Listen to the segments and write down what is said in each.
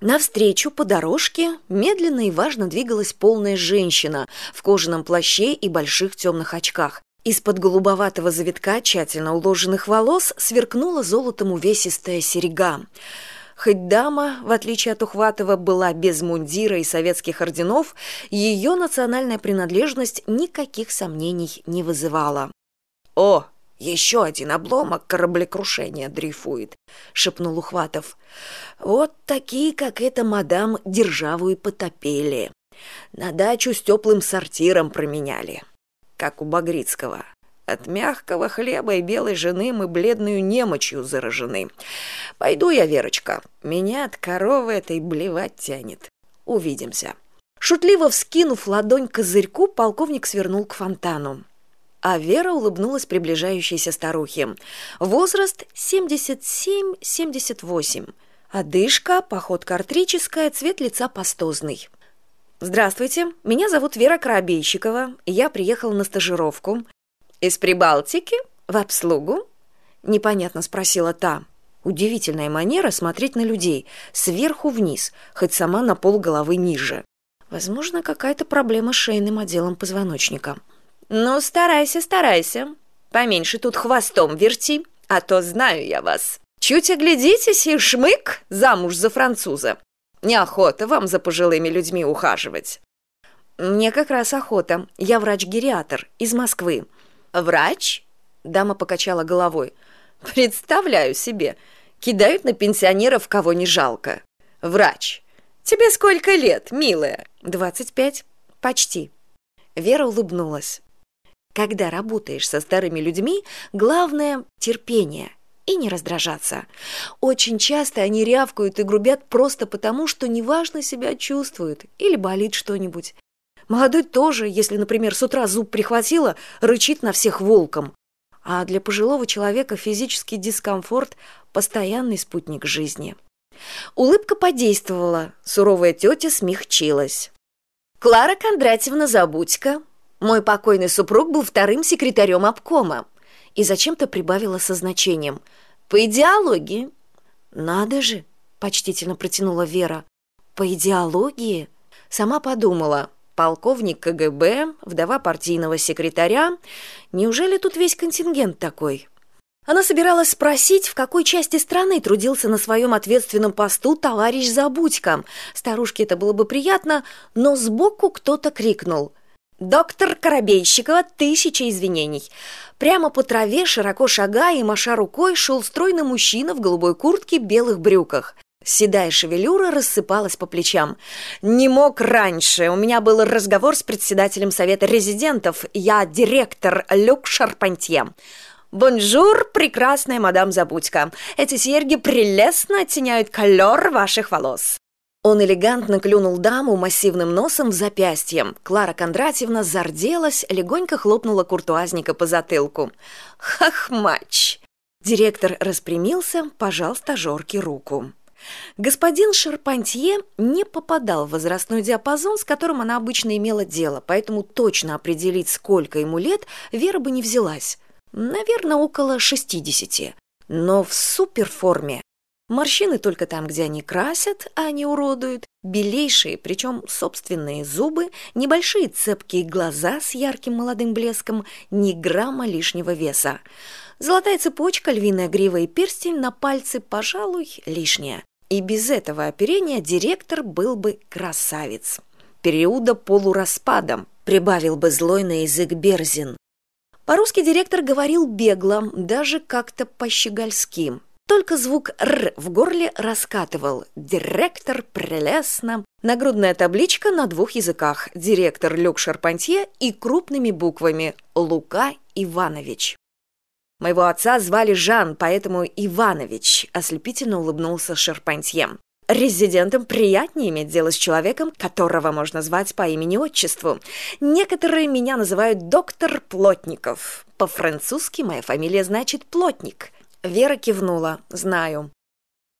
Навстречу по дорожке медленно и важно двигалась полная женщина в кожаном плаще и больших темных очках. Из-под голубоватого завитка тщательно уложенных волос сверкнула золотом увесистая серега. Хоть дама, в отличие от Ухватова, была без мундира и советских орденов, ее национальная принадлежность никаких сомнений не вызывала. «О, еще один обломок кораблекрушения дрейфует», — шепнул Ухватов. «Вот такие, как эта мадам, державу и потопили. На дачу с теплым сортиром променяли, как у Багрицкого. От мягкого хлеба и белой жены мы бледную немочью заражены. Пойду я, Верочка, меня от коровы этой блевать тянет. Увидимся». Шутливо вскинув ладонь к козырьку, полковник свернул к фонтану. А Вера улыбнулась приближающейся старухе. Возраст 77-78. Одышка, походка артрическая, цвет лица пастозный. «Здравствуйте, меня зовут Вера Коробейщикова. Я приехала на стажировку. Из Прибалтики? В обслугу?» Непонятно спросила та. Удивительная манера смотреть на людей, сверху вниз, хоть сама на пол головы ниже. Возможно, какая-то проблема с шейным отделом позвоночника. «Ну, старайся, старайся. Поменьше тут хвостом верти, а то знаю я вас. Чуть оглядитесь и шмык замуж за француза. Неохота вам за пожилыми людьми ухаживать». «Мне как раз охота. Я врач-гериатр из Москвы». «Врач?» — дама покачала головой. «Представляю себе. Кидают на пенсионеров, кого не жалко. Врач. Тебе сколько лет, милая?» «Двадцать пять. Почти». Вера улыбнулась. Когда работаешь со старыми людьми, главное – терпение и не раздражаться. Очень часто они рявкают и грубят просто потому, что неважно себя чувствуют или болит что-нибудь. Молодой тоже, если, например, с утра зуб прихватило, рычит на всех волком. А для пожилого человека физический дискомфорт – постоянный спутник жизни. Улыбка подействовала, суровая тетя смягчилась. «Клара Кондратьевна Забудька, мой покойный супруг был вторым секретарем обкома и зачем-то прибавила со значением. По идеологии надо же почтительно протянула вера. По идеологии? Сама подумала. Полковник кгб вдова партийного секретаря. Неужели тут весь контингент такой? Она собиралась спросить в какой части страны трудился на своем ответственном посту товарищ забудька старушке это было бы приятно но сбоку кто то крикнул доктор коробейщикова тысяча извинений прямо по траве широко шагая и маша рукой шел стройный мужчина в голубой куртке белых брюках. Седая шевелюра рассыпалась по плечам. Не мог раньше. У меня был разговор с председателем совета резидентов. Я директор люк шарпантье бонжур прекрасная мадам Забудько эти серьги прелестно оттеняют колер ваших волос он элегантно клюнул даму массивным носом в запястье клара кондратьевна зарделась легонько хлопнула куртуазника по затылку. Хохмач директор распрямился пожал стажерке руку. Господин шарпантье не попадал в возрастной диапазон с которым она обычно имела дело поэтому точно определить сколько ему лет вера бы не взялась. Наверное около шестидесяти. Но в суперформе Морщины только там, где они красят, а не уродуют, белейшие, причем собственные зубы, небольшие цепкие глаза с ярким молодым блеском, ни грамма лишнего веса. Золотая цепочка, львиная грива и перстень на пальце, пожалуй, лишняя. И без этого оперения директор был бы красавец. Периода полураспадом, прибавил бы злой на язык Берзин. По-русски директор говорил бегло, даже как-то по-щегольски. Только звук «р» в горле раскатывал. Директор прелестно. Нагрудная табличка на двух языках. Директор Люк Шарпантье и крупными буквами «Лука Иванович». Моего отца звали Жан, поэтому Иванович, ослепительно улыбнулся Шарпантье. Резидентам приятнее иметь дело с человеком, которого можно звать по имени-отчеству. Некоторые меня называют доктор Плотников. По-французски моя фамилия значит «плотник». Вера кивнула. «Знаю».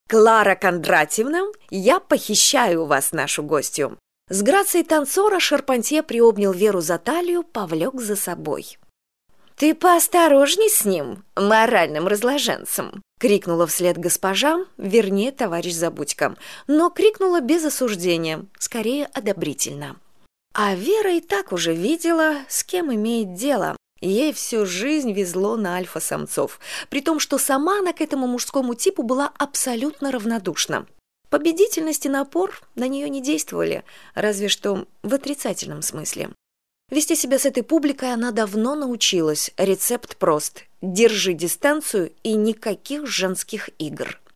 «Клара Кондратьевна, я похищаю вас нашу гостью». С грацией танцора Шарпантье приобнял Веру за талию, повлек за собой. ты поосторожней с ним моральным разложенцем крикнула вслед госпожа вернее товарищ забудька но крикнула без осуждения скорее одобрительно а вера и так уже видела с кем имеет дело ей всю жизнь везло на альфа самцов при том что сама она к этому мужскому типу была абсолютно равнодушна победительность и напор на нее не действовали разве что в отрицательном смысле Вести себя с этой публикой она давно научилась. Рецепт прост. Держи дистанцию и никаких женских игр.